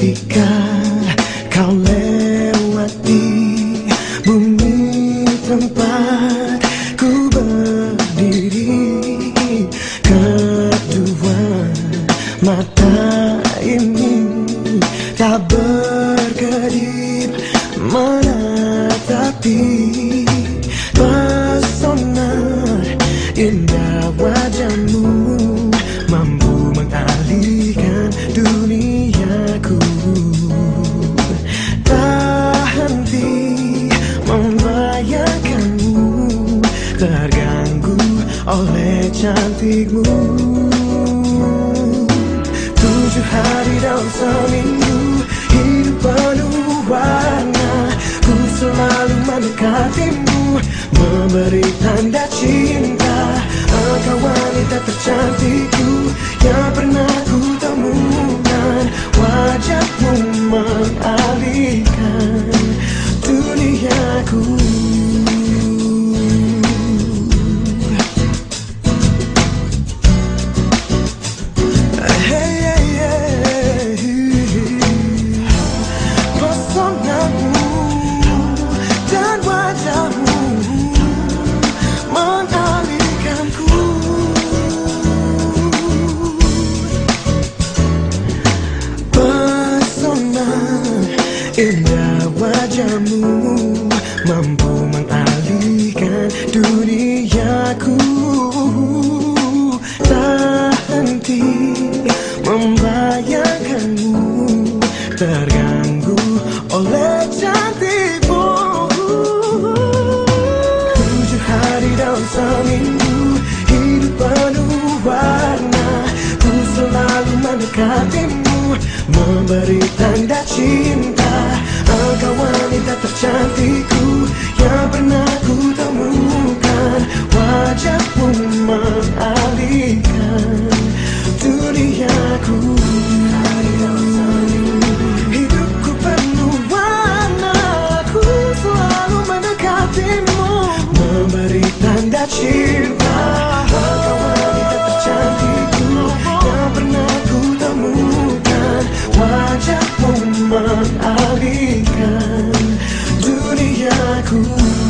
离开。Cantikmu. Tujuh hari dalam seminggu hidup penuh warna. Ku selalu mendekatimu memberi tanda cinta. Engkau wanita tercantikku yang pernah ku temukan. Wajahmu mengalihkan duniaku wajahmu mampu mengalihkan duniaku. Tak henti membayangkanmu terganggu oleh cantikmu Tujuh hari dalam seminggu hidup penuh warna Ku selalu mendekatimu memberi tanda cinta Engkau wanita tercantikku yang pernah ku temukan. Wajahmu mengalihkan duniaku. Hidupku penuh warna Ku selalu mendekatimu. Memberi tanda cinta 在哭。